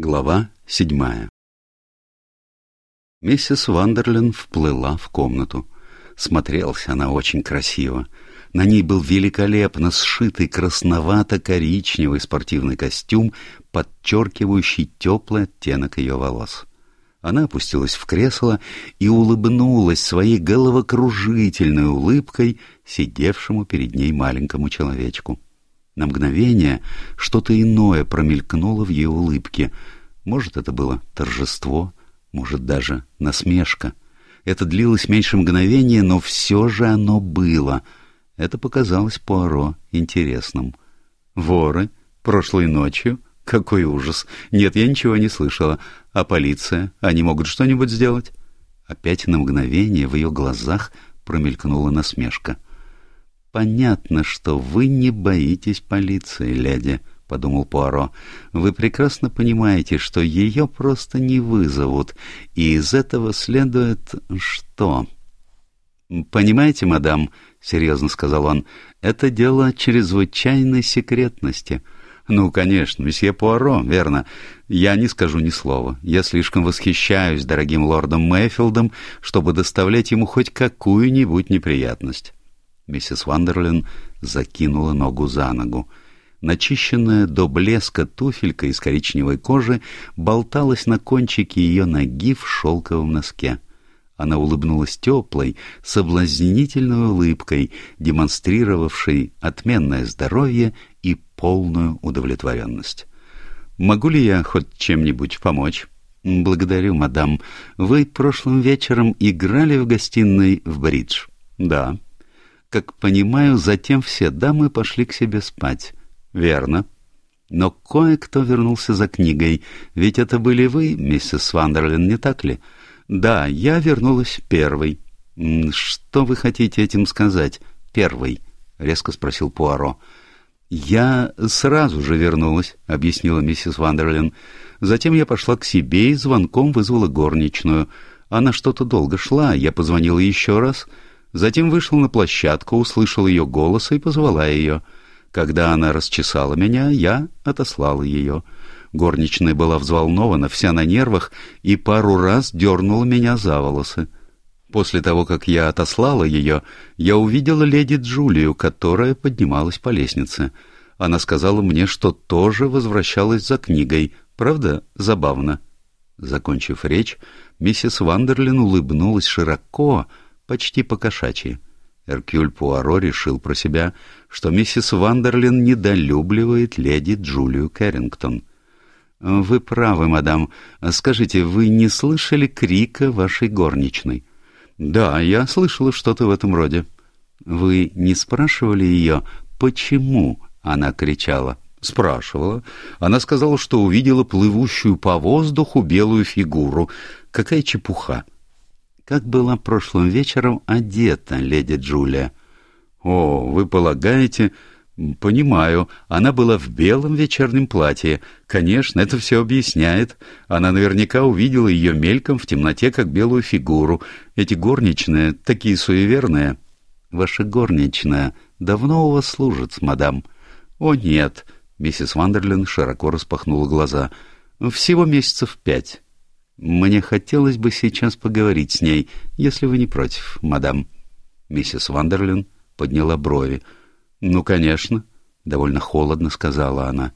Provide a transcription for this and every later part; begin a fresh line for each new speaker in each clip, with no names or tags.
Глава седьмая Миссис Вандерлин вплыла в комнату. Смотрелась она очень красиво. На ней был великолепно сшитый красновато-коричневый спортивный костюм, подчеркивающий теплый оттенок ее волос. Она опустилась в кресло и улыбнулась своей головокружительной улыбкой сидевшему перед ней маленькому человечку. На мгновение что-то иное промелькнуло в ее улыбке. Может, это было торжество, может, даже насмешка. Это длилось меньше мгновения, но все же оно было. Это показалось Пуаро интересным. «Воры? Прошлой ночью? Какой ужас! Нет, я ничего не слышала. А полиция? Они могут что-нибудь сделать?» Опять на мгновение в ее глазах промелькнула насмешка — «Понятно, что вы не боитесь полиции, леди», — подумал Пуаро. «Вы прекрасно понимаете, что ее просто не вызовут, и из этого следует что?» «Понимаете, мадам», — серьезно сказал он, — «это дело чрезвычайной секретности». «Ну, конечно, месье Пуаро, верно. Я не скажу ни слова. Я слишком восхищаюсь дорогим лордом Мэйфилдом, чтобы доставлять ему хоть какую-нибудь неприятность». Миссис Вандерлин закинула ногу за ногу. Начищенная до блеска туфелька из коричневой кожи болталась на кончике ее ноги в шелковом носке. Она улыбнулась теплой, соблазнительной улыбкой, демонстрировавшей отменное здоровье и полную удовлетворенность. «Могу ли я хоть чем-нибудь помочь?» «Благодарю, мадам. Вы прошлым вечером играли в гостиной в бридж?» «Да». Как понимаю, затем все дамы пошли к себе спать. Верно. Но кое-кто вернулся за книгой, ведь это были вы, миссис Вандерлин, не так ли? Да, я вернулась первой. Что вы хотите этим сказать? Первый, резко спросил Пуаро. Я сразу же вернулась, объяснила миссис Вандерлин. Затем я пошла к себе и звонком вызвала горничную. Она что-то долго шла, я позвонила еще раз — Затем вышел на площадку, услышал ее голос и позвала ее. Когда она расчесала меня, я отослала ее. Горничная была взволнована, вся на нервах, и пару раз дернула меня за волосы. После того, как я отослала ее, я увидела леди Джулию, которая поднималась по лестнице. Она сказала мне, что тоже возвращалась за книгой. Правда, забавно. Закончив речь, миссис Вандерлин улыбнулась широко, почти по-кошачьи. Эркюль Пуаро решил про себя, что миссис Вандерлин недолюбливает леди Джулию Кэррингтон. «Вы правы, мадам. Скажите, вы не слышали крика вашей горничной?» «Да, я слышала что-то в этом роде». «Вы не спрашивали ее, почему она кричала?» «Спрашивала. Она сказала, что увидела плывущую по воздуху белую фигуру. Какая чепуха!» Как была прошлым вечером одета леди Джулия. «О, вы полагаете...» «Понимаю. Она была в белом вечернем платье. Конечно, это все объясняет. Она наверняка увидела ее мельком в темноте, как белую фигуру. Эти горничные такие суеверные». «Ваша горничная давно у вас служит, мадам?» «О, нет». Миссис Вандерлин широко распахнула глаза. «Всего месяцев пять». Мне хотелось бы сейчас поговорить с ней, если вы не против, мадам. Миссис Вандерлин подняла брови. Ну, конечно, довольно холодно сказала она.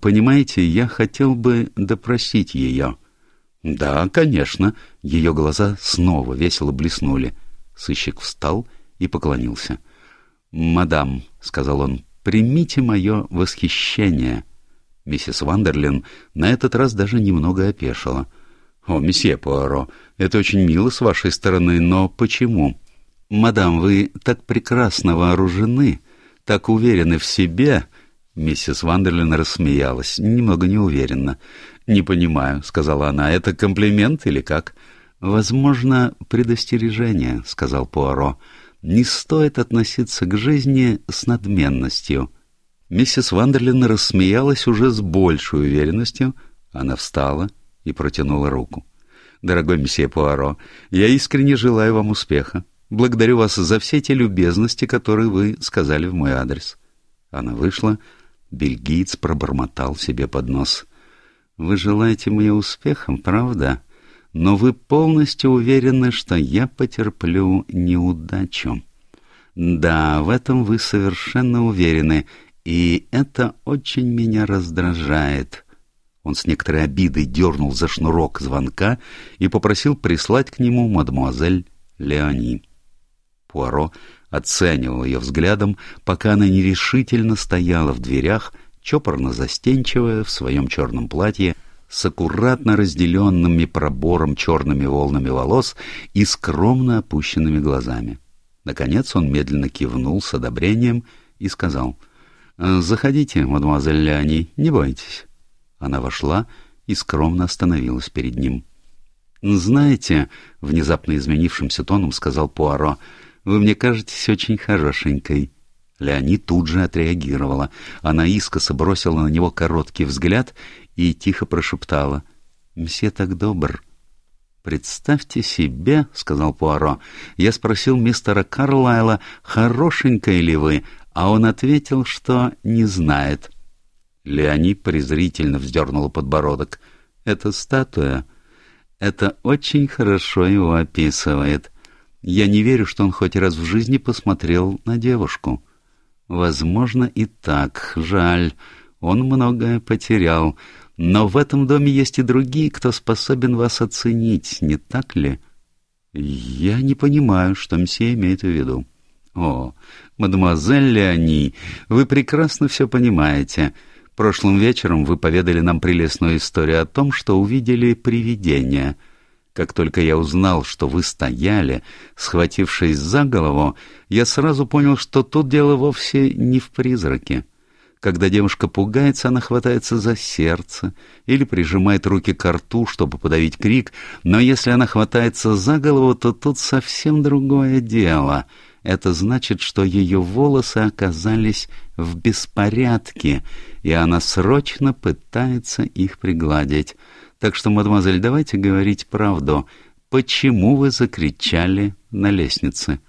Понимаете, я хотел бы допросить ее. Да, конечно. Ее глаза снова весело блеснули. Сыщик встал и поклонился. «Мадам», — сказал он, — «примите мое восхищение». Миссис Вандерлин на этот раз даже немного опешила — «О, месье Пуаро, это очень мило с вашей стороны, но почему?» «Мадам, вы так прекрасно вооружены, так уверены в себе...» Миссис Вандерлин рассмеялась, немного неуверенно. «Не понимаю», — сказала она, — «это комплимент или как?» «Возможно, предостережение», — сказал Пуаро. «Не стоит относиться к жизни с надменностью». Миссис Вандерлин рассмеялась уже с большей уверенностью. Она встала и протянула руку. «Дорогой месье Пуаро, я искренне желаю вам успеха. Благодарю вас за все те любезности, которые вы сказали в мой адрес». Она вышла. Бельгиец пробормотал себе под нос. Вы желаете мне успехом, правда? Но вы полностью уверены, что я потерплю неудачу. Да, в этом вы совершенно уверены, и это очень меня раздражает. Он с некоторой обидой дернул за шнурок звонка и попросил прислать к нему мадемуазель Леони. Пуаро оценивал ее взглядом, пока она нерешительно стояла в дверях, чопорно-застенчивая в своем черном платье, с аккуратно разделенными пробором черными волнами волос и скромно опущенными глазами. Наконец он медленно кивнул с одобрением и сказал, «Заходите, мадемуазель Леони, не бойтесь». Она вошла и скромно остановилась перед ним. «Знаете», — внезапно изменившимся тоном сказал Пуаро, — «вы мне кажетесь очень хорошенькой». Леони тут же отреагировала. Она искоса бросила на него короткий взгляд и тихо прошептала. «Мсье так добр». «Представьте себе», — сказал Пуаро, — «я спросил мистера Карлайла, хорошенькая ли вы, а он ответил, что не знает». Леони презрительно вздернула подбородок. «Это статуя. Это очень хорошо его описывает. Я не верю, что он хоть раз в жизни посмотрел на девушку». Возможно, и так. Жаль. Он многое потерял. Но в этом доме есть и другие, кто способен вас оценить, не так ли? Я не понимаю, что мсье имеет в виду. О, мадемуазель Леони, вы прекрасно все понимаете. Прошлым вечером вы поведали нам прелестную историю о том, что увидели привидение — как только я узнал, что вы стояли, схватившись за голову, я сразу понял, что тут дело вовсе не в призраке. Когда девушка пугается, она хватается за сердце или прижимает руки к рту, чтобы подавить крик, но если она хватается за голову, то тут совсем другое дело. Это значит, что ее волосы оказались в беспорядке, и она срочно пытается их пригладить. Так что, мадемуазель, давайте говорить правду. Почему вы закричали на лестнице?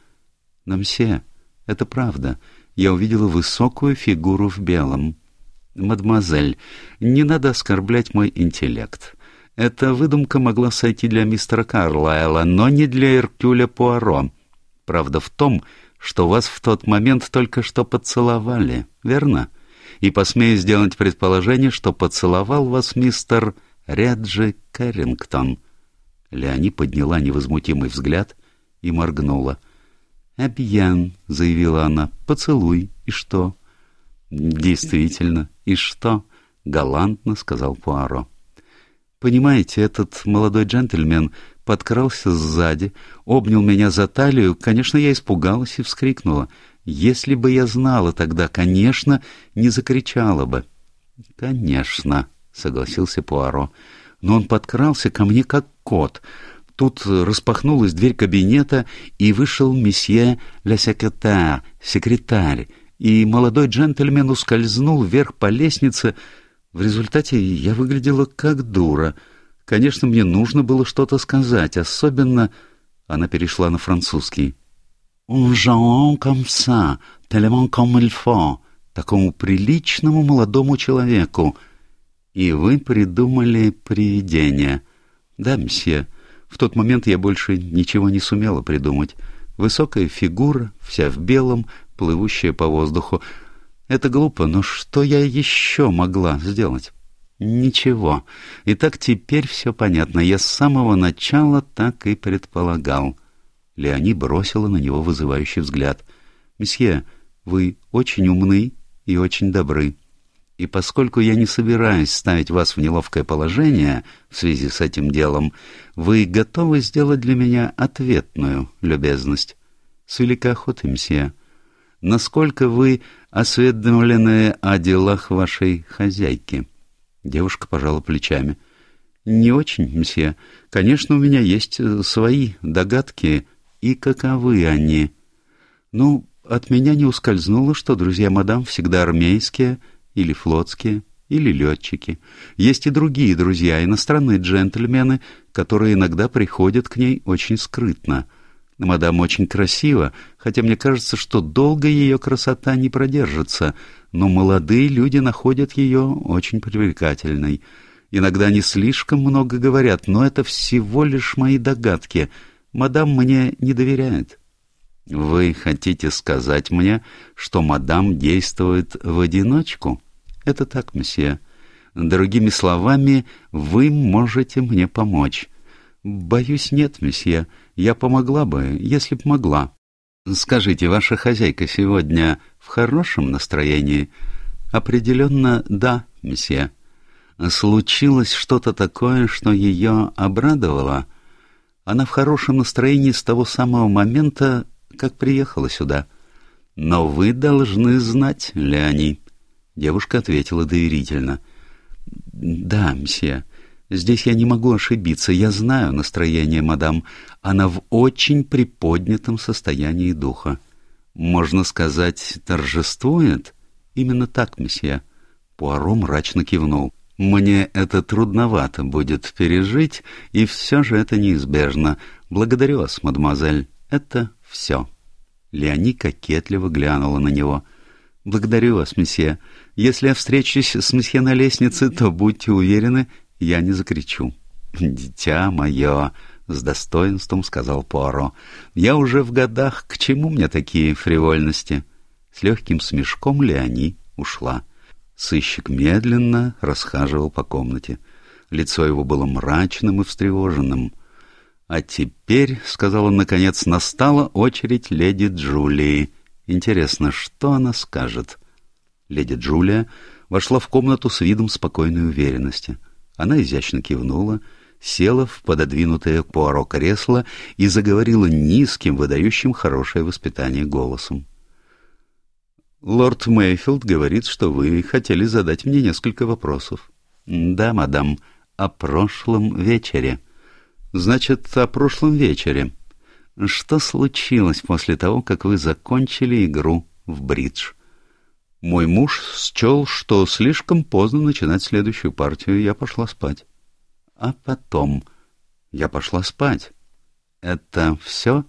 Но, мсье, это правда. Я увидела высокую фигуру в белом. Мадемуазель, не надо оскорблять мой интеллект. Эта выдумка могла сойти для мистера Карлайла, но не для Эркюля Пуаро. Правда в том, что вас в тот момент только что поцеловали, верно? И посмею сделать предположение, что поцеловал вас мистер Реджи Кэррингтон. Леони подняла невозмутимый взгляд и моргнула. «Обьян», — заявила она, — «поцелуй. И что?» «Действительно, и что?» — галантно сказал Пуаро. «Понимаете, этот молодой джентльмен подкрался сзади, обнял меня за талию. Конечно, я испугалась и вскрикнула. Если бы я знала тогда, конечно, не закричала бы». «Конечно», — согласился Пуаро. «Но он подкрался ко мне как кот. Тут распахнулась дверь кабинета, и вышел месье Ля Секретарь, секретарь, и молодой джентльмен ускользнул вверх по лестнице. В результате я выглядела как дура. Конечно, мне нужно было что-то сказать, особенно...» Она перешла на французский. «Un genre comme ça, tellement comme il faut» такому приличному молодому человеку, «И вы придумали привидение?» «Да, мсье. В тот момент я больше ничего не сумела придумать. Высокая фигура, вся в белом, плывущая по воздуху. Это глупо, но что я еще могла сделать?» «Ничего. Итак, теперь все понятно. Я с самого начала так и предполагал». Леони бросила на него вызывающий взгляд. «Месье, вы очень умны и очень добры. И поскольку я не собираюсь ставить вас в неловкое положение в связи с этим делом, вы готовы сделать для меня ответную любезность? С великой мсье. Насколько вы осведомлены о делах вашей хозяйки? Девушка пожала плечами. Не очень, мсье. Конечно, у меня есть э, свои догадки. И каковы они? Ну, от меня не ускользнуло, что друзья мадам всегда армейские, или флотские, или летчики. Есть и другие друзья, иностранные джентльмены, которые иногда приходят к ней очень скрытно. Мадам очень красива, хотя мне кажется, что долго ее красота не продержится, но молодые люди находят ее очень привлекательной. Иногда они слишком много говорят, но это всего лишь мои догадки. Мадам мне не доверяет. Вы хотите сказать мне, что мадам действует в одиночку? Это так, месье. Другими словами, вы можете мне помочь. Боюсь, нет, месье. Я помогла бы, если б могла. Скажите, ваша хозяйка сегодня в хорошем настроении? Определенно, да, месье. Случилось что-то такое, что ее обрадовало? Она в хорошем настроении с того самого момента, как приехала сюда. Но вы должны знать, Леони. Девушка ответила доверительно. Да, мсье. Здесь я не могу ошибиться. Я знаю настроение мадам. Она в очень приподнятом состоянии духа. Можно сказать, торжествует? Именно так, месье. Пуаро мрачно кивнул. Мне это трудновато будет пережить, и все же это неизбежно. Благодарю вас, мадемуазель. Это все. Леони кокетливо глянула на него. «Благодарю вас, месье. Если я встречусь с месье на лестнице, то будьте уверены, я не закричу». «Дитя мое!» — с достоинством сказал Пуаро. «Я уже в годах. К чему мне такие фривольности?» С легким смешком Леони ушла. Сыщик медленно расхаживал по комнате. Лицо его было мрачным и встревоженным. «А теперь, — сказал он наконец, — настала очередь леди Джулии. Интересно, что она скажет?» Леди Джулия вошла в комнату с видом спокойной уверенности. Она изящно кивнула, села в пододвинутое Пуаро кресло и заговорила низким, выдающим хорошее воспитание голосом. «Лорд Мейфилд говорит, что вы хотели задать мне несколько вопросов». «Да, мадам, о прошлом вечере». Значит, о прошлом вечере. Что случилось после того, как вы закончили игру в бридж? Мой муж счел, что слишком поздно начинать следующую партию, я пошла спать. А потом я пошла спать. Это все?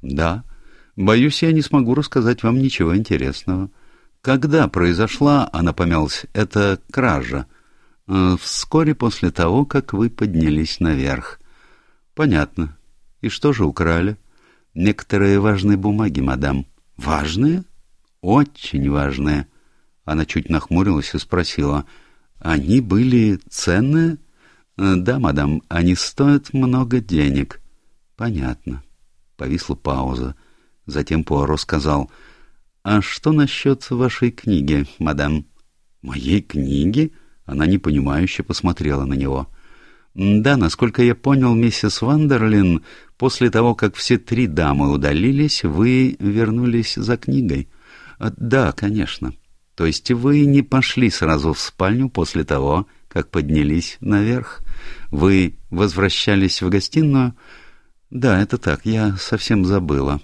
Да. Боюсь, я не смогу рассказать вам ничего интересного. Когда произошла, она помялась, эта кража? Э, вскоре после того, как вы поднялись наверх. Понятно. И что же украли? Некоторые важные бумаги, мадам. Важные? Очень важные. Она чуть нахмурилась и спросила. Они были ценные? Да, мадам, они стоят много денег. Понятно. Повисла пауза. Затем Пуаро сказал. А что насчет вашей книги, мадам? Моей книги? Она непонимающе посмотрела на него. — да, насколько я понял, миссис Вандерлин, после того, как все три дамы удалились, вы вернулись за книгой. А, да, конечно. То есть вы не пошли сразу в спальню после того, как поднялись наверх. Вы возвращались в гостиную? Да, это так, я совсем забыла.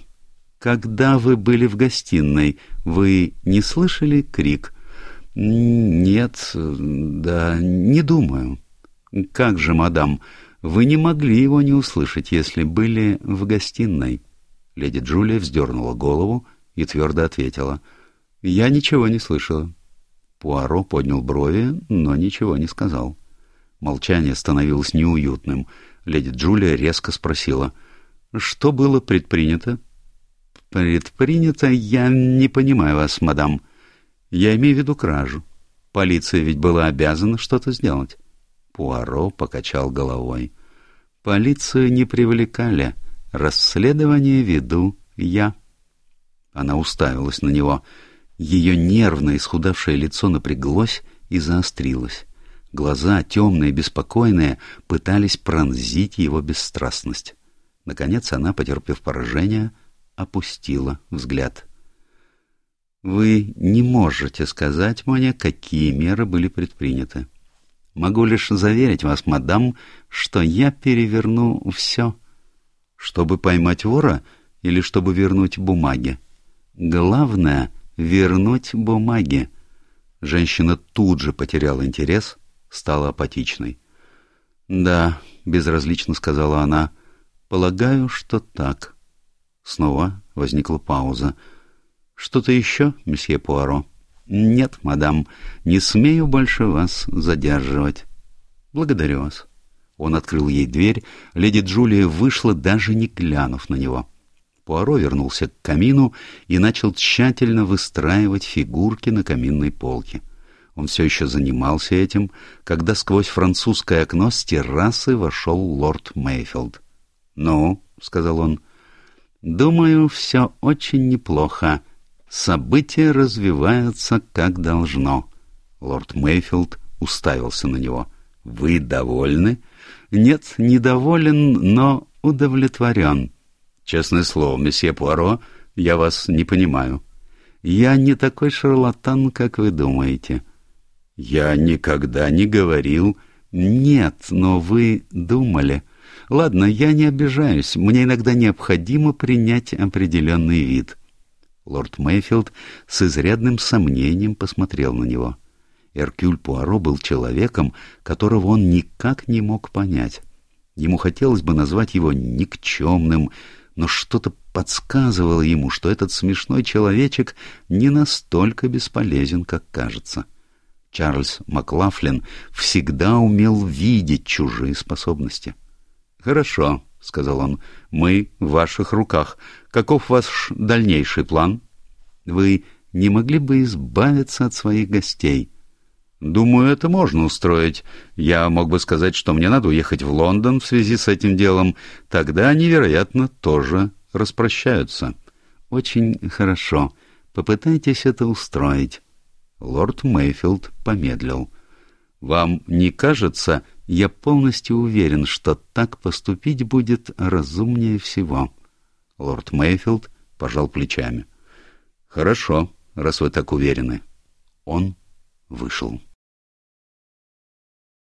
Когда вы были в гостиной, вы не слышали крик? Нет, да, не думаю. «Как же, мадам, вы не могли его не услышать, если были в гостиной?» Леди Джулия вздернула голову и твердо ответила. «Я ничего не слышала». Пуаро поднял брови, но ничего не сказал. Молчание становилось неуютным. Леди Джулия резко спросила. «Что было предпринято?» «Предпринято? Я не понимаю вас, мадам. Я имею в виду кражу. Полиция ведь была обязана что-то сделать». Пуаро покачал головой. «Полицию не привлекали. Расследование веду я». Она уставилась на него. Ее нервное исхудавшее лицо напряглось и заострилось. Глаза, темные, беспокойные, пытались пронзить его бесстрастность. Наконец она, потерпев поражение, опустила взгляд. «Вы не можете сказать мне, какие меры были предприняты?» Могу лишь заверить вас, мадам, что я переверну все. Чтобы поймать вора или чтобы вернуть бумаги? Главное — вернуть бумаги. Женщина тут же потеряла интерес, стала апатичной. «Да», — безразлично сказала она, — «полагаю, что так». Снова возникла пауза. «Что-то еще, месье Пуаро?» «Нет, мадам, не смею больше вас задерживать». Благодарю вас. Он открыл ей дверь, леди Джулия вышла, даже не глянув на него. Пуаро вернулся к камину и начал тщательно выстраивать фигурки на каминной полке. Он все еще занимался этим, когда сквозь французское окно с террасы вошел лорд Мейфилд. «Ну», — сказал он, — «думаю, все очень неплохо. События развиваются как должно». Лорд Мейфилд уставился на него. «Вы довольны?» «Нет, недоволен, но удовлетворен». «Честное слово, месье Пуаро, я вас не понимаю». «Я не такой шарлатан, как вы думаете». «Я никогда не говорил...» «Нет, но вы думали...» «Ладно, я не обижаюсь. Мне иногда необходимо принять определенный вид». Лорд Мэйфилд с изрядным сомнением посмотрел на него. Эркюль Пуаро был человеком, которого он никак не мог понять. Ему хотелось бы назвать его никчемным, но что-то подсказывало ему, что этот смешной человечек не настолько бесполезен, как кажется. Чарльз Маклафлин всегда умел видеть чужие способности. «Хорошо», — сказал он, — «мы в ваших руках. Каков ваш дальнейший план? Вы не могли бы избавиться от своих гостей?» Думаю, это можно устроить. Я мог бы сказать, что мне надо уехать в Лондон в связи с этим делом. Тогда они, вероятно, тоже распрощаются. Очень хорошо. Попытайтесь это устроить. Лорд Мейфилд помедлил. Вам не кажется, я полностью уверен, что так поступить будет разумнее всего. Лорд Мейфилд пожал плечами. Хорошо, раз вы так уверены. Он вышел.